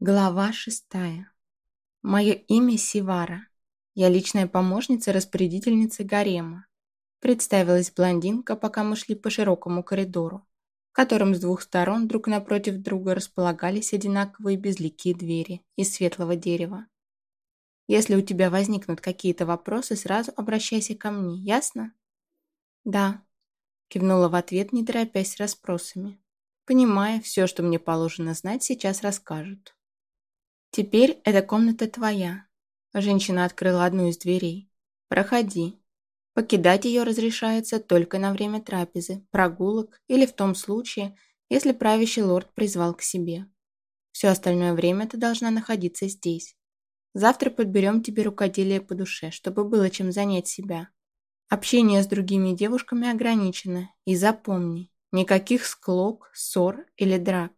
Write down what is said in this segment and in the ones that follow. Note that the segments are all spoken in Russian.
Глава шестая. Мое имя Сивара. Я личная помощница распорядительницы гарема. Представилась блондинка, пока мы шли по широкому коридору, в котором с двух сторон друг напротив друга располагались одинаковые безликие двери из светлого дерева. Если у тебя возникнут какие-то вопросы, сразу обращайся ко мне, ясно? Да, кивнула в ответ, не торопясь с расспросами. Понимая, все, что мне положено знать, сейчас расскажут. «Теперь эта комната твоя». Женщина открыла одну из дверей. «Проходи. Покидать ее разрешается только на время трапезы, прогулок или в том случае, если правящий лорд призвал к себе. Все остальное время ты должна находиться здесь. Завтра подберем тебе рукоделие по душе, чтобы было чем занять себя. Общение с другими девушками ограничено, и запомни, никаких склок, ссор или драк.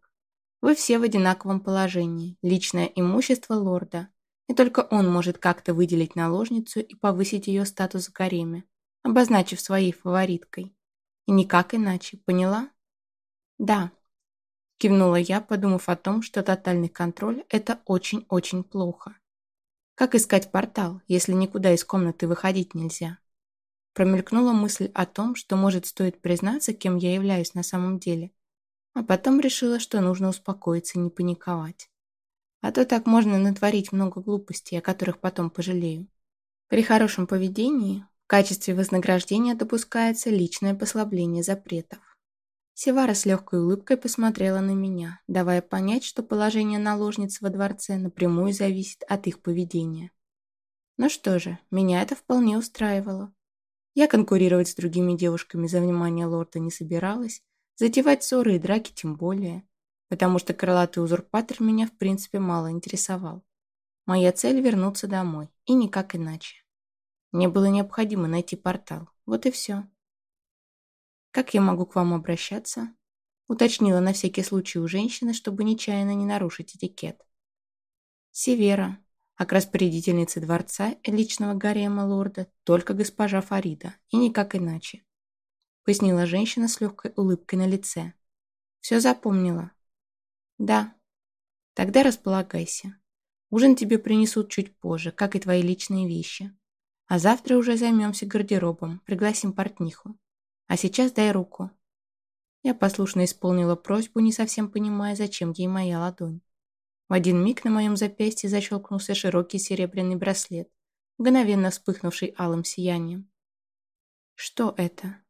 Вы все в одинаковом положении. Личное имущество лорда. И только он может как-то выделить наложницу и повысить ее статус в гареме, обозначив своей фавориткой. И никак иначе, поняла? Да. Кивнула я, подумав о том, что тотальный контроль – это очень-очень плохо. Как искать портал, если никуда из комнаты выходить нельзя? Промелькнула мысль о том, что, может, стоит признаться, кем я являюсь на самом деле – а потом решила, что нужно успокоиться не паниковать. А то так можно натворить много глупостей, о которых потом пожалею. При хорошем поведении в качестве вознаграждения допускается личное послабление запретов. Севара с легкой улыбкой посмотрела на меня, давая понять, что положение наложниц во дворце напрямую зависит от их поведения. Ну что же, меня это вполне устраивало. Я конкурировать с другими девушками за внимание лорда не собиралась, Затевать ссоры и драки тем более, потому что крылатый узурпатор меня в принципе мало интересовал. Моя цель — вернуться домой, и никак иначе. Мне было необходимо найти портал, вот и все. «Как я могу к вам обращаться?» Уточнила на всякий случай у женщины, чтобы нечаянно не нарушить этикет. «Севера, а к распорядительнице дворца личного гарема лорда только госпожа Фарида, и никак иначе пояснила женщина с легкой улыбкой на лице. «Все запомнила?» «Да». «Тогда располагайся. Ужин тебе принесут чуть позже, как и твои личные вещи. А завтра уже займемся гардеробом, пригласим портниху. А сейчас дай руку». Я послушно исполнила просьбу, не совсем понимая, зачем ей моя ладонь. В один миг на моем запястье защелкнулся широкий серебряный браслет, мгновенно вспыхнувший алым сиянием. «Что это?»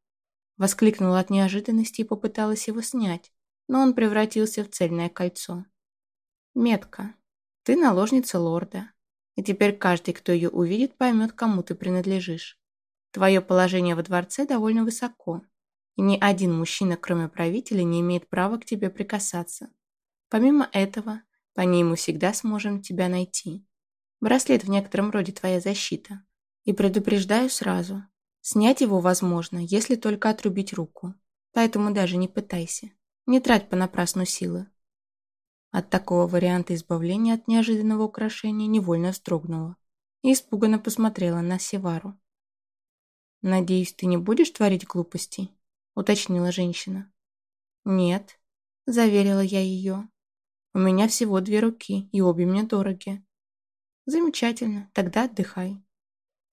Воскликнула от неожиданности и попыталась его снять, но он превратился в цельное кольцо. «Метка. Ты наложница лорда. И теперь каждый, кто ее увидит, поймет, кому ты принадлежишь. Твое положение во дворце довольно высоко, и ни один мужчина, кроме правителя, не имеет права к тебе прикасаться. Помимо этого, по ней мы всегда сможем тебя найти. Браслет в некотором роде твоя защита. И предупреждаю сразу, Снять его возможно, если только отрубить руку. Поэтому даже не пытайся. Не трать понапрасну силы. От такого варианта избавления от неожиданного украшения невольно вздрогнула и испуганно посмотрела на Севару. «Надеюсь, ты не будешь творить глупостей?» — уточнила женщина. «Нет», — заверила я ее. «У меня всего две руки, и обе мне дороги». «Замечательно, тогда отдыхай».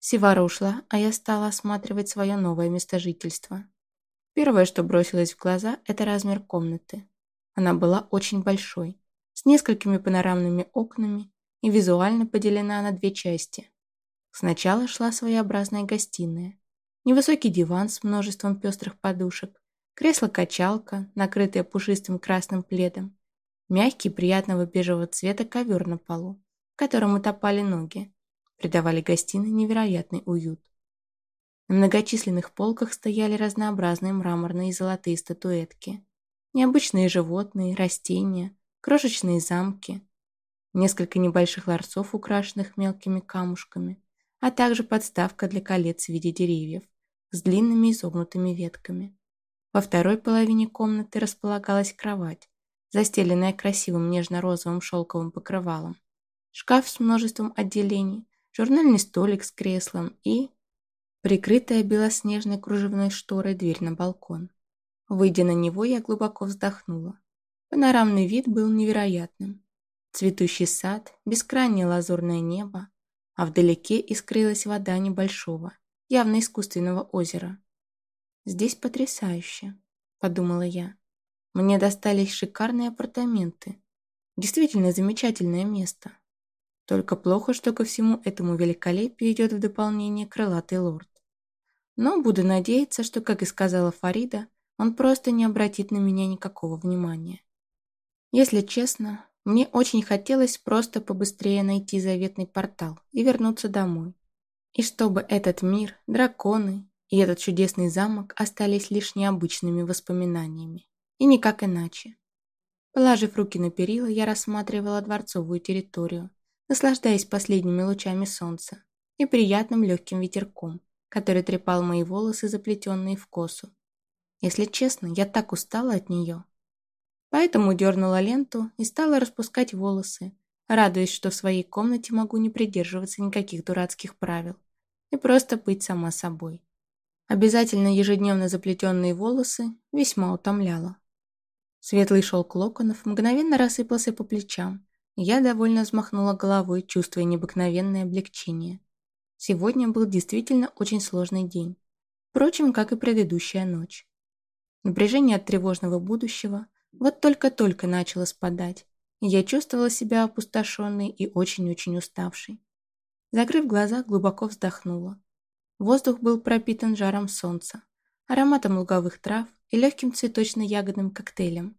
Сивара ушла, а я стала осматривать свое новое место жительства. Первое, что бросилось в глаза, это размер комнаты. Она была очень большой, с несколькими панорамными окнами и визуально поделена на две части. Сначала шла своеобразная гостиная. Невысокий диван с множеством пестрых подушек, кресло-качалка, накрытое пушистым красным пледом, мягкий приятного бежевого цвета ковер на полу, в котором утопали ноги, придавали гостиной невероятный уют. На многочисленных полках стояли разнообразные мраморные и золотые статуэтки, необычные животные, растения, крошечные замки, несколько небольших ларцов, украшенных мелкими камушками, а также подставка для колец в виде деревьев с длинными изогнутыми ветками. Во второй половине комнаты располагалась кровать, застеленная красивым нежно-розовым шелковым покрывалом, шкаф с множеством отделений, журнальный столик с креслом и... прикрытая белоснежной кружевной шторой дверь на балкон. Выйдя на него, я глубоко вздохнула. Панорамный вид был невероятным. цветущий сад, бескрайнее лазурное небо, а вдалеке искрилась вода небольшого, явно искусственного озера. «Здесь потрясающе», — подумала я. «Мне достались шикарные апартаменты. Действительно замечательное место. Только плохо, что ко всему этому великолепию идет в дополнение крылатый лорд. Но буду надеяться, что, как и сказала Фарида, он просто не обратит на меня никакого внимания. Если честно, мне очень хотелось просто побыстрее найти заветный портал и вернуться домой. И чтобы этот мир, драконы и этот чудесный замок остались лишь необычными воспоминаниями. И никак иначе. Положив руки на перила, я рассматривала дворцовую территорию, наслаждаясь последними лучами солнца и приятным легким ветерком, который трепал мои волосы, заплетенные в косу. Если честно, я так устала от нее. Поэтому дернула ленту и стала распускать волосы, радуясь, что в своей комнате могу не придерживаться никаких дурацких правил и просто быть сама собой. Обязательно ежедневно заплетенные волосы весьма утомляло. Светлый шелк локонов мгновенно рассыпался по плечам, я довольно взмахнула головой, чувствуя необыкновенное облегчение. Сегодня был действительно очень сложный день. Впрочем, как и предыдущая ночь. Напряжение от тревожного будущего вот только-только начало спадать, я чувствовала себя опустошенной и очень-очень уставшей. Закрыв глаза, глубоко вздохнула. Воздух был пропитан жаром солнца, ароматом луговых трав и легким цветочно-ягодным коктейлем.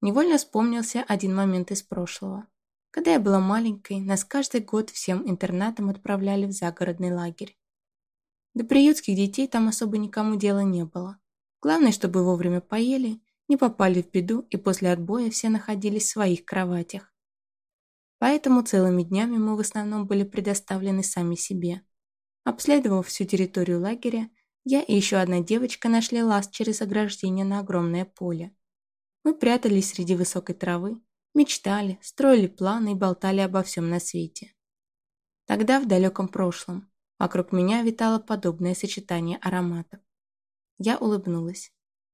Невольно вспомнился один момент из прошлого. Когда я была маленькой, нас каждый год всем интернатом отправляли в загородный лагерь. До приютских детей там особо никому дела не было. Главное, чтобы вовремя поели, не попали в беду и после отбоя все находились в своих кроватях. Поэтому целыми днями мы в основном были предоставлены сами себе. Обследовав всю территорию лагеря, я и еще одна девочка нашли лаз через ограждение на огромное поле. Мы прятались среди высокой травы, Мечтали, строили планы и болтали обо всем на свете. Тогда, в далеком прошлом, вокруг меня витало подобное сочетание ароматов. Я улыбнулась.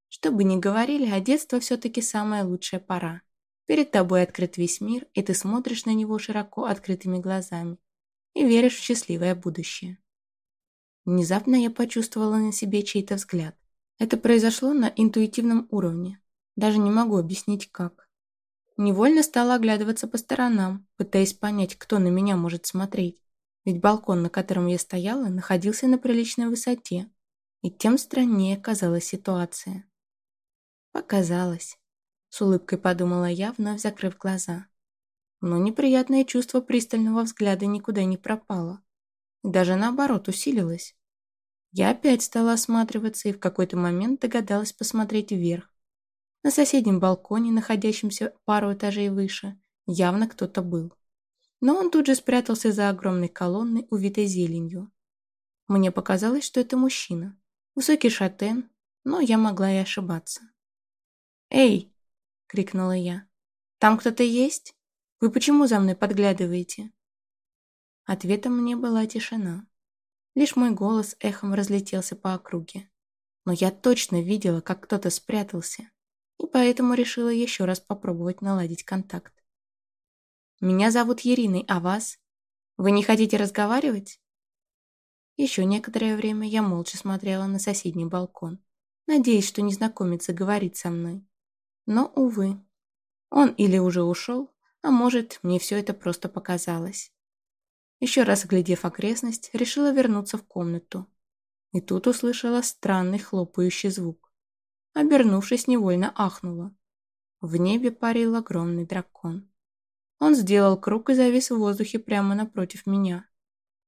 Что бы ни говорили, а детство все-таки самая лучшая пора. Перед тобой открыт весь мир, и ты смотришь на него широко открытыми глазами и веришь в счастливое будущее. Внезапно я почувствовала на себе чей-то взгляд. Это произошло на интуитивном уровне. Даже не могу объяснить, как. Невольно стала оглядываться по сторонам, пытаясь понять, кто на меня может смотреть. Ведь балкон, на котором я стояла, находился на приличной высоте. И тем страннее казалась ситуация. Показалось. С улыбкой подумала я, вновь закрыв глаза. Но неприятное чувство пристального взгляда никуда не пропало. Даже наоборот усилилось. Я опять стала осматриваться и в какой-то момент догадалась посмотреть вверх, на соседнем балконе, находящемся пару этажей выше, явно кто-то был. Но он тут же спрятался за огромной колонной, увитой зеленью. Мне показалось, что это мужчина. Высокий шатен, но я могла и ошибаться. «Эй!» — крикнула я. «Там кто-то есть? Вы почему за мной подглядываете?» Ответом мне была тишина. Лишь мой голос эхом разлетелся по округе. Но я точно видела, как кто-то спрятался и поэтому решила еще раз попробовать наладить контакт. «Меня зовут Ериной, а вас? Вы не хотите разговаривать?» Еще некоторое время я молча смотрела на соседний балкон, надеясь, что незнакомец заговорит со мной. Но, увы, он или уже ушел, а может, мне все это просто показалось. Еще раз оглядев окрестность, решила вернуться в комнату. И тут услышала странный хлопающий звук. Обернувшись, невольно ахнула. В небе парил огромный дракон. Он сделал круг и завис в воздухе прямо напротив меня.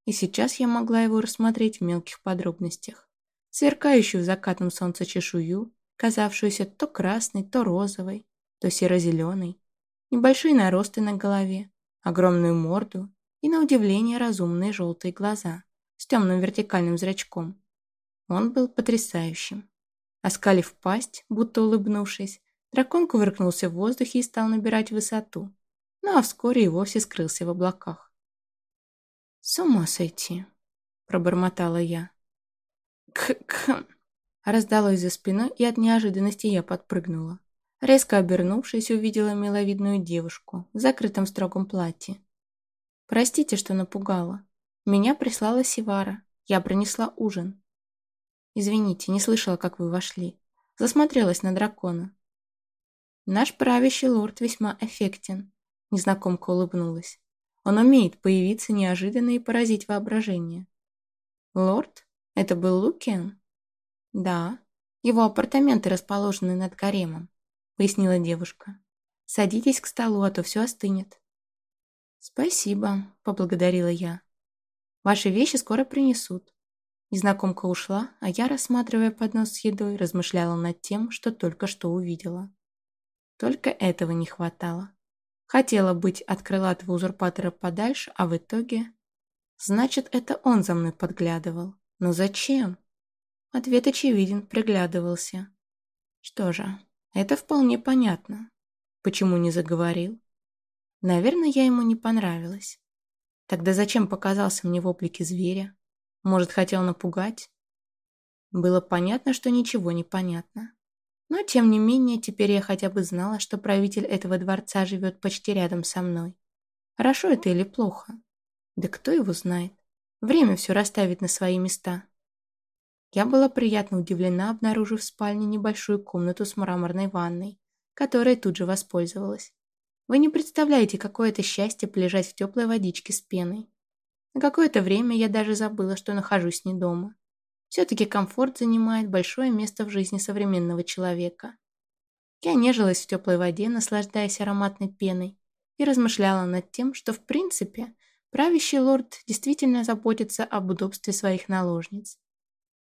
И сейчас я могла его рассмотреть в мелких подробностях. Сверкающую в закатном солнце чешую, казавшуюся то красной, то розовой, то серо-зеленой, небольшие наросты на голове, огромную морду и, на удивление, разумные желтые глаза с темным вертикальным зрачком. Он был потрясающим. Оскалив пасть, будто улыбнувшись, дракон кувыркнулся в воздухе и стал набирать высоту, ну а вскоре и вовсе скрылся в облаках. «С ума сойти!» – пробормотала я. «К-к...» – раздалось за спиной, и от неожиданности я подпрыгнула. Резко обернувшись, увидела миловидную девушку в закрытом строгом платье. «Простите, что напугала. Меня прислала Сивара. Я принесла ужин». «Извините, не слышала, как вы вошли. Засмотрелась на дракона». «Наш правящий лорд весьма эффектен», — незнакомка улыбнулась. «Он умеет появиться неожиданно и поразить воображение». «Лорд? Это был Лукен?» «Да. Его апартаменты расположены над гаремом пояснила девушка. «Садитесь к столу, а то все остынет». «Спасибо», — поблагодарила я. «Ваши вещи скоро принесут». Незнакомка ушла, а я, рассматривая поднос с едой, размышляла над тем, что только что увидела. Только этого не хватало. Хотела быть от крылатого узурпатора подальше, а в итоге... Значит, это он за мной подглядывал. Но зачем? Ответ очевиден, приглядывался. Что же, это вполне понятно. Почему не заговорил? Наверное, я ему не понравилась. Тогда зачем показался мне в облике зверя? Может, хотел напугать? Было понятно, что ничего не понятно. Но, тем не менее, теперь я хотя бы знала, что правитель этого дворца живет почти рядом со мной. Хорошо это или плохо? Да кто его знает? Время все расставит на свои места. Я была приятно удивлена, обнаружив в спальне небольшую комнату с мраморной ванной, которой тут же воспользовалась. Вы не представляете, какое это счастье полежать в теплой водичке с пеной. Какое-то время я даже забыла, что нахожусь не дома. Все-таки комфорт занимает большое место в жизни современного человека. Я нежилась в теплой воде, наслаждаясь ароматной пеной, и размышляла над тем, что в принципе правящий лорд действительно заботится об удобстве своих наложниц.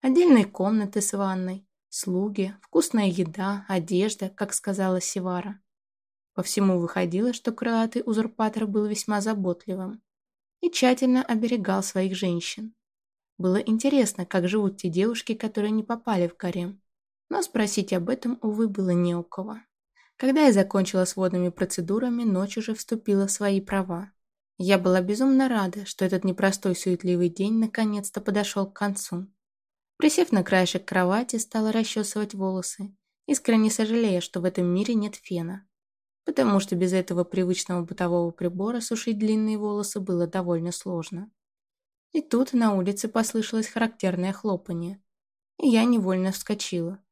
Отдельные комнаты с ванной, слуги, вкусная еда, одежда, как сказала Сивара. По всему выходило, что крылатый узурпатор был весьма заботливым и тщательно оберегал своих женщин. Было интересно, как живут те девушки, которые не попали в гарем, но спросить об этом, увы, было не у кого. Когда я закончила с водными процедурами, ночь уже вступила в свои права. Я была безумно рада, что этот непростой суетливый день наконец-то подошел к концу. Присев на краешек кровати, стала расчесывать волосы, искренне сожалея, что в этом мире нет фена. Потому что без этого привычного бытового прибора сушить длинные волосы было довольно сложно. И тут на улице послышалось характерное хлопанье, и я невольно вскочила.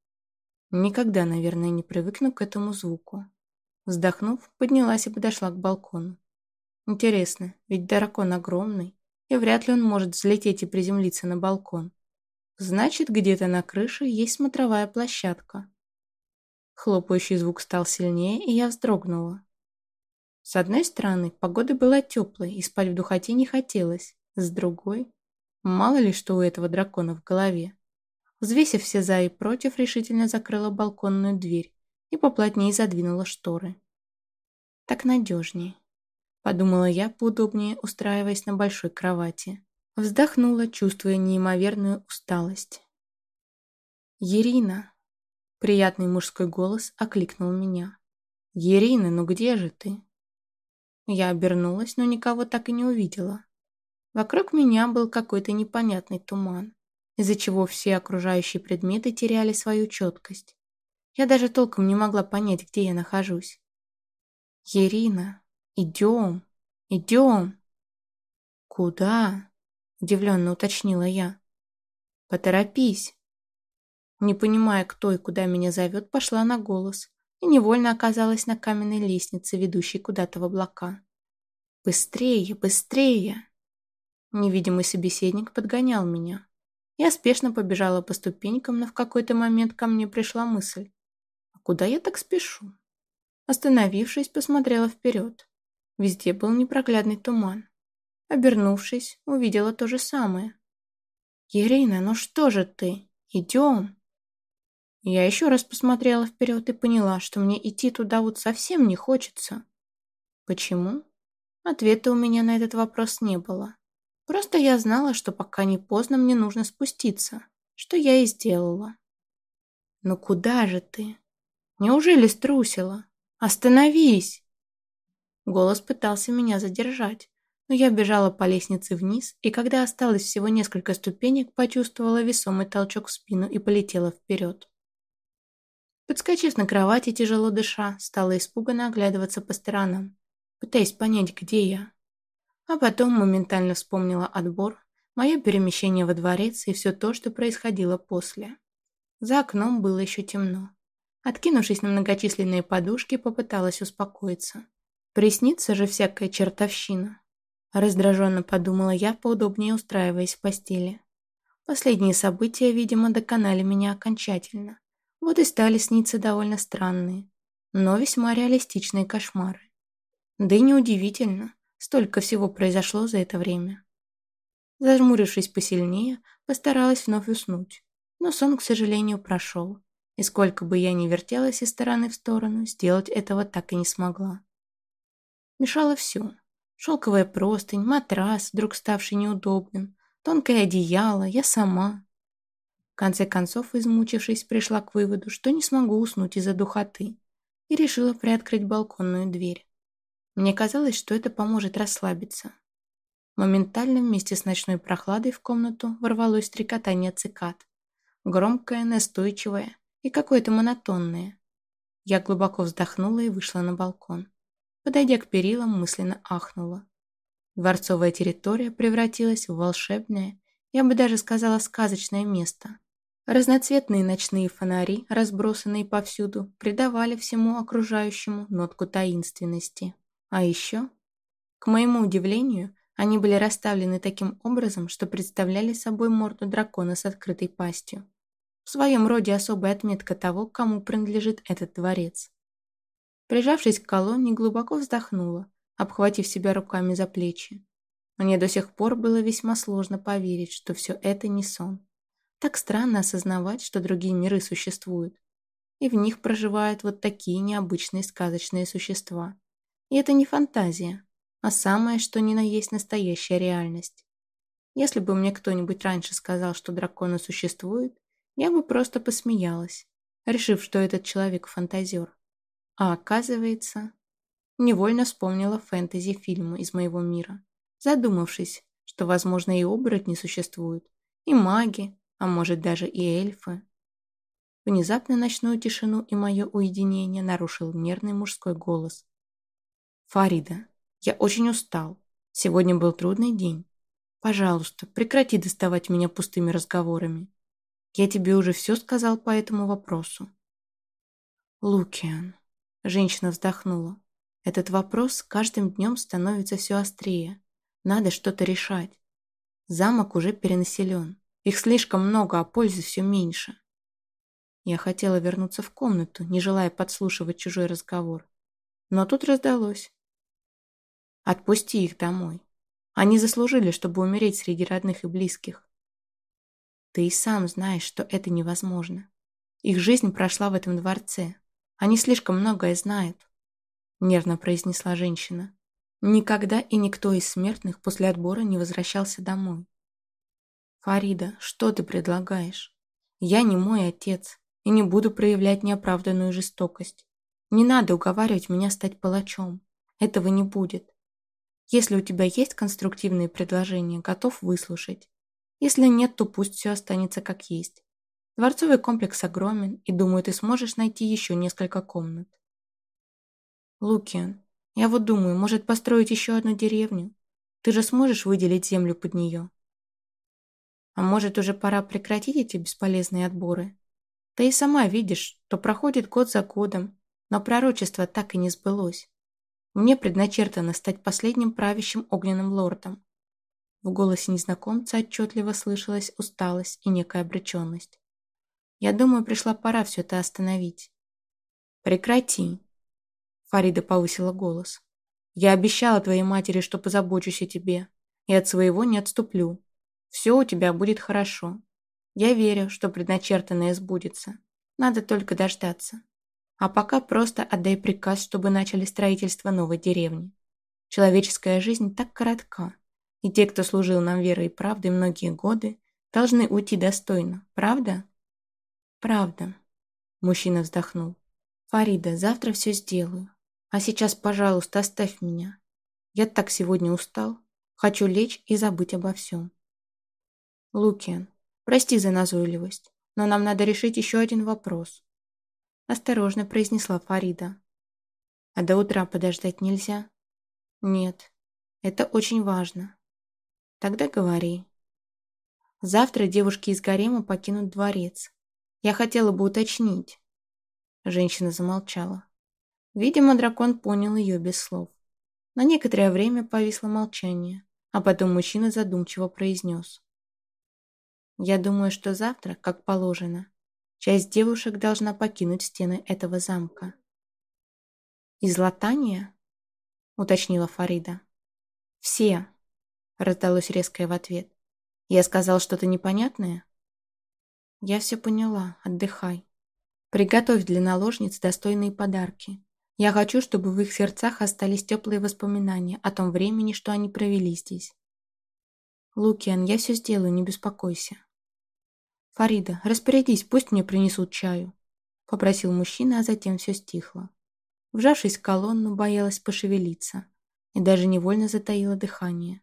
Никогда, наверное, не привыкну к этому звуку. Вздохнув, поднялась и подошла к балкону. Интересно, ведь дракон огромный, и вряд ли он может взлететь и приземлиться на балкон. Значит, где-то на крыше есть смотровая площадка. Хлопающий звук стал сильнее, и я вздрогнула. С одной стороны, погода была теплой, и спать в духоте не хотелось. С другой, мало ли что у этого дракона в голове. Взвесив все за и против, решительно закрыла балконную дверь и поплотнее задвинула шторы. Так надежнее, подумала я, поудобнее устраиваясь на большой кровати. Вздохнула, чувствуя неимоверную усталость. «Ирина!» Приятный мужской голос окликнул меня. «Ирина, ну где же ты?» Я обернулась, но никого так и не увидела. Вокруг меня был какой-то непонятный туман, из-за чего все окружающие предметы теряли свою четкость. Я даже толком не могла понять, где я нахожусь. «Ирина, идем, идем!» «Куда?» Удивленно уточнила я. «Поторопись!» Не понимая, кто и куда меня зовет, пошла на голос и невольно оказалась на каменной лестнице, ведущей куда-то в облака. «Быстрее, быстрее!» Невидимый собеседник подгонял меня. Я спешно побежала по ступенькам, но в какой-то момент ко мне пришла мысль. «А куда я так спешу?» Остановившись, посмотрела вперед. Везде был непроглядный туман. Обернувшись, увидела то же самое. «Ирина, ну что же ты? Идем!» Я еще раз посмотрела вперед и поняла, что мне идти туда вот совсем не хочется. Почему? Ответа у меня на этот вопрос не было. Просто я знала, что пока не поздно мне нужно спуститься, что я и сделала. «Ну куда же ты? Неужели струсила? Остановись!» Голос пытался меня задержать, но я бежала по лестнице вниз, и когда осталось всего несколько ступенек, почувствовала весомый толчок в спину и полетела вперед. Подскочив на кровати, тяжело дыша, стала испуганно оглядываться по сторонам, пытаясь понять, где я. А потом моментально вспомнила отбор, мое перемещение во дворец и все то, что происходило после. За окном было еще темно. Откинувшись на многочисленные подушки, попыталась успокоиться. Приснится же всякая чертовщина. Раздраженно подумала я, поудобнее устраиваясь в постели. Последние события, видимо, доконали меня окончательно. Вот и стали сниться довольно странные, но весьма реалистичные кошмары. Да и неудивительно. Столько всего произошло за это время. Зажмурившись посильнее, постаралась вновь уснуть. Но сон, к сожалению, прошел. И сколько бы я ни вертелась из стороны в сторону, сделать этого так и не смогла. Мешало все. Шелковая простынь, матрас, вдруг ставший неудобным, тонкое одеяло, я сама. Конце концов, измучившись, пришла к выводу, что не смогу уснуть из-за духоты, и решила приоткрыть балконную дверь. Мне казалось, что это поможет расслабиться. Моментально вместе с ночной прохладой в комнату ворвалось стрекотание цикад. Громкое, настойчивое и какое-то монотонное. Я глубоко вздохнула и вышла на балкон. Подойдя к перилам, мысленно ахнула. Дворцовая территория превратилась в волшебное, я бы даже сказала, сказочное место. Разноцветные ночные фонари, разбросанные повсюду, придавали всему окружающему нотку таинственности. А еще, к моему удивлению, они были расставлены таким образом, что представляли собой морду дракона с открытой пастью. В своем роде особая отметка того, кому принадлежит этот дворец. Прижавшись к колонне, глубоко вздохнула, обхватив себя руками за плечи. Мне до сих пор было весьма сложно поверить, что все это не сон. Так странно осознавать, что другие миры существуют, и в них проживают вот такие необычные сказочные существа. И это не фантазия, а самое, что ни на есть настоящая реальность. Если бы мне кто-нибудь раньше сказал, что драконы существуют, я бы просто посмеялась, решив, что этот человек фантазер. А оказывается, невольно вспомнила фэнтези-фильмы из моего мира, задумавшись, что, возможно, и оборотни существуют, и маги, а может даже и эльфы. Внезапно ночную тишину и мое уединение нарушил нервный мужской голос, «Фарида, я очень устал. Сегодня был трудный день. Пожалуйста, прекрати доставать меня пустыми разговорами. Я тебе уже все сказал по этому вопросу». «Лукиан», — женщина вздохнула, — «этот вопрос с каждым днем становится все острее. Надо что-то решать. Замок уже перенаселен. Их слишком много, а пользы все меньше». Я хотела вернуться в комнату, не желая подслушивать чужой разговор. Но тут раздалось. Отпусти их домой. Они заслужили, чтобы умереть среди родных и близких. Ты и сам знаешь, что это невозможно. Их жизнь прошла в этом дворце. Они слишком многое знают. Нервно произнесла женщина. Никогда и никто из смертных после отбора не возвращался домой. Фарида, что ты предлагаешь? Я не мой отец и не буду проявлять неоправданную жестокость. Не надо уговаривать меня стать палачом. Этого не будет. Если у тебя есть конструктивные предложения, готов выслушать. Если нет, то пусть все останется как есть. Дворцовый комплекс огромен, и думаю, ты сможешь найти еще несколько комнат. Лукиан, я вот думаю, может построить еще одну деревню? Ты же сможешь выделить землю под нее? А может, уже пора прекратить эти бесполезные отборы? Ты и сама видишь, что проходит год за годом, но пророчество так и не сбылось. Мне предначертано стать последним правящим огненным лордом. В голосе незнакомца отчетливо слышалась усталость и некая обреченность. Я думаю, пришла пора все это остановить. Прекрати. Фарида повысила голос. Я обещала твоей матери, что позабочусь о тебе, и от своего не отступлю. Все у тебя будет хорошо. Я верю, что предначертанное сбудется. Надо только дождаться. А пока просто отдай приказ, чтобы начали строительство новой деревни. Человеческая жизнь так коротка, и те, кто служил нам верой и правдой многие годы, должны уйти достойно, правда? Правда. Мужчина вздохнул. Фарида, завтра все сделаю. А сейчас, пожалуйста, оставь меня. Я так сегодня устал. Хочу лечь и забыть обо всем. Лукиан, прости за назойливость, но нам надо решить еще один вопрос. осторожно произнесла Фарида. А до утра подождать нельзя? Нет, это очень важно. Тогда говори. Завтра девушки из гарема покинут дворец. Я хотела бы уточнить. Женщина замолчала. Видимо, дракон понял ее без слов. На некоторое время повисло молчание, а потом мужчина задумчиво произнес. «Я думаю, что завтра, как положено, часть девушек должна покинуть стены этого замка». «Из латания?» — уточнила Фарида. «Все», — раздалось резкое в ответ. «Я сказал что-то непонятное?» «Я все поняла. Отдыхай. Приготовь для наложниц достойные подарки. Я хочу, чтобы в их сердцах остались теплые воспоминания о том времени, что они провели здесь. Лукиан, я все сделаю, не беспокойся. Фарида, распорядись, пусть мне принесут чаю. Попросил мужчина, а затем все стихло. Вжавшись в колонну, боялась пошевелиться и даже невольно затаила дыхание.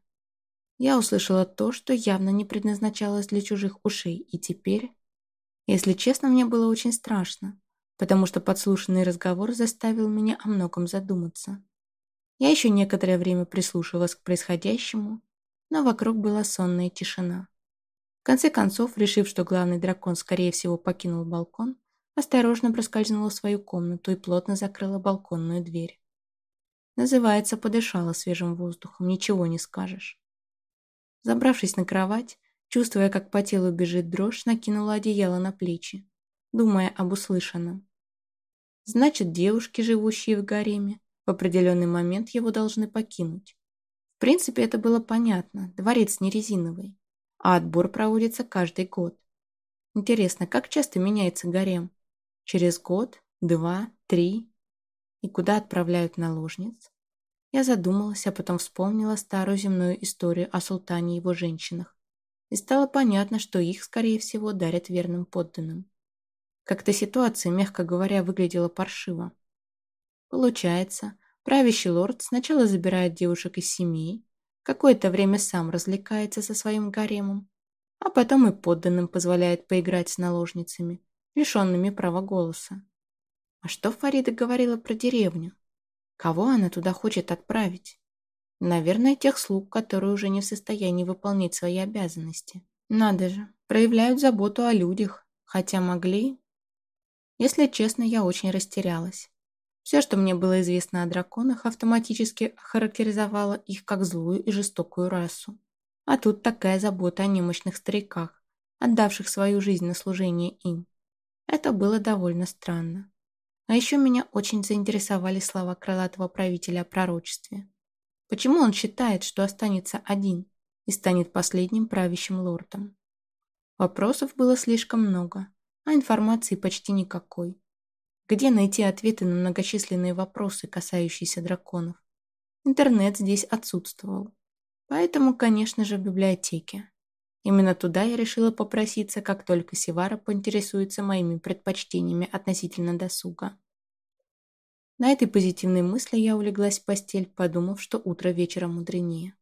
Я услышала то, что явно не предназначалось для чужих ушей, и теперь... Если честно, мне было очень страшно потому что подслушанный разговор заставил меня о многом задуматься. Я еще некоторое время прислушивалась к происходящему, но вокруг была сонная тишина. Конце концов, решив, что главный дракон, скорее всего, покинул балкон, осторожно проскользнула в свою комнату и плотно закрыла балконную дверь. Называется, подышала свежим воздухом, ничего не скажешь. Забравшись на кровать, чувствуя, как по телу бежит дрожь, накинула одеяло на плечи, думая об услышанном. Значит, девушки, живущие в гареме, в определенный момент его должны покинуть. В принципе, это было понятно, дворец не резиновый, а отбор проводится каждый год. Интересно, как часто меняется гарем? Через год, два, три? И куда отправляют наложниц? Я задумалась, а потом вспомнила старую земную историю о султане и его женщинах. И стало понятно, что их, скорее всего, дарят верным подданным. Как-то ситуация, мягко говоря, выглядела паршиво. Получается, правящий лорд сначала забирает девушек из семей, какое-то время сам развлекается со своим гаремом, а потом и подданным позволяет поиграть с наложницами, лишенными права голоса. А что Фарида говорила про деревню? Кого она туда хочет отправить? Наверное, тех слуг, которые уже не в состоянии выполнять свои обязанности. Надо же, проявляют заботу о людях, хотя могли если честно, я очень растерялась. Все, что мне было известно о драконах, автоматически характеризовало их как злую и жестокую расу. А тут такая забота о немощных стариках, отдавших свою жизнь на служение им. Это было довольно странно. А еще меня очень заинтересовали слова крылатого правителя о пророчестве. Почему он считает, что останется один и станет последним правящим лордом? Вопросов было слишком много, а информации почти никакой. Где найти ответы на многочисленные вопросы, касающиеся драконов? Интернет здесь отсутствовал. Поэтому, конечно же, в библиотеке. Именно туда я решила попроситься, как только Севара поинтересуется моими предпочтениями относительно досуга. На этой позитивной мысли я улеглась в постель, подумав, что утро вечера мудренее.